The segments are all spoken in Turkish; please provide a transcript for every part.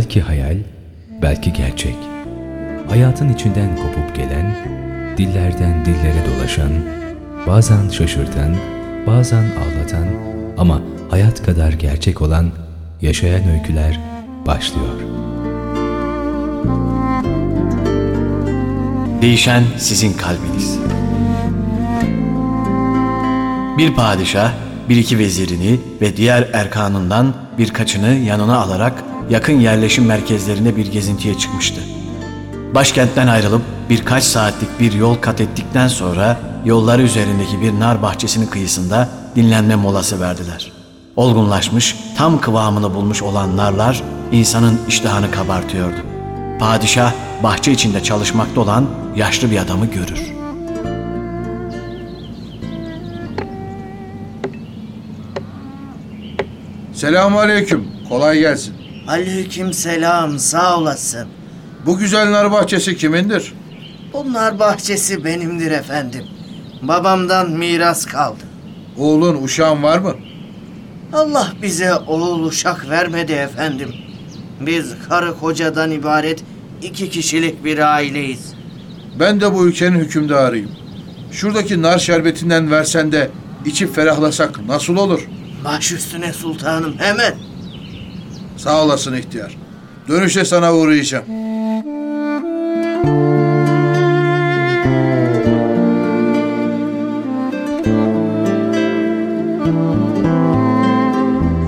Belki hayal, belki gerçek. Hayatın içinden kopup gelen, dillerden dillere dolaşan, bazen şaşırtan, bazen ağlatan ama hayat kadar gerçek olan yaşayan öyküler başlıyor. Değişen sizin kalbiniz. Bir padişah bir iki vezirini ve diğer erkanından birkaçını yanına alarak yakın yerleşim merkezlerine bir gezintiye çıkmıştı. Başkentten ayrılıp birkaç saatlik bir yol kat ettikten sonra yolları üzerindeki bir nar bahçesinin kıyısında dinlenme molası verdiler. Olgunlaşmış, tam kıvamını bulmuş olan narlar insanın iştahını kabartıyordu. Padişah bahçe içinde çalışmakta olan yaşlı bir adamı görür. Selamun aleyküm. Kolay gelsin. Aleyküm selam sağ olasın. Bu güzel nar bahçesi kimindir? Bunlar bahçesi benimdir efendim. Babamdan miras kaldı. Oğlun, uşağın var mı? Allah bize oğul uşak vermedi efendim. Biz karı kocadan ibaret iki kişilik bir aileyiz. Ben de bu ülkenin hükümdarıyım. Şuradaki nar şerbetinden versen de içip ferahlasak nasıl olur? Baş üstüne sultanım hemen. Sağ olasın ihtiyar. Dönüşte sana uğrayacağım.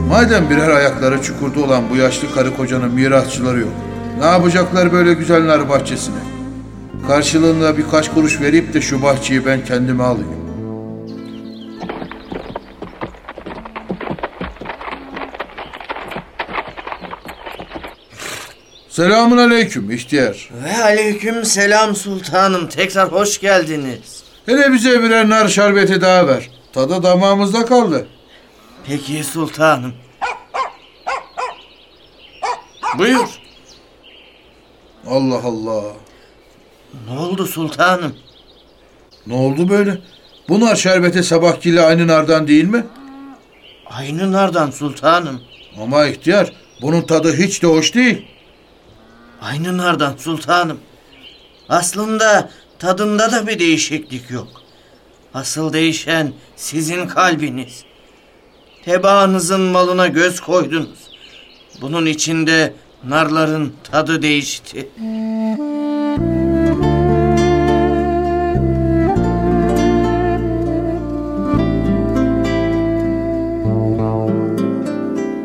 Madem birer ayakları çukurda olan bu yaşlı karı kocanın mirasçıları yok. Ne yapacaklar böyle güzel nar bahçesine? Karşılığında birkaç kuruş verip de şu bahçeyi ben kendime alayım. Selamun aleyküm ihtiyar. Ve aleyküm selam sultanım. Tekrar hoş geldiniz. Hele bize birer nar şerbeti daha ver. Tadı damağımızda kaldı. Peki sultanım. Buyur. Allah Allah. Ne oldu sultanım? Ne oldu böyle? Bu nar şerbeti sabahkiyle aynı nardan değil mi? Aynı nardan sultanım. Ama ihtiyar bunun tadı hiç de hoş değil. Aynı nardan sultanım. Aslında tadında da bir değişiklik yok. Asıl değişen sizin kalbiniz. Tebaanızın malına göz koydunuz. Bunun içinde narların tadı değişti.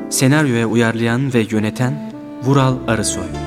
Senaryoya uyarlayan ve yöneten Vural Arısoy.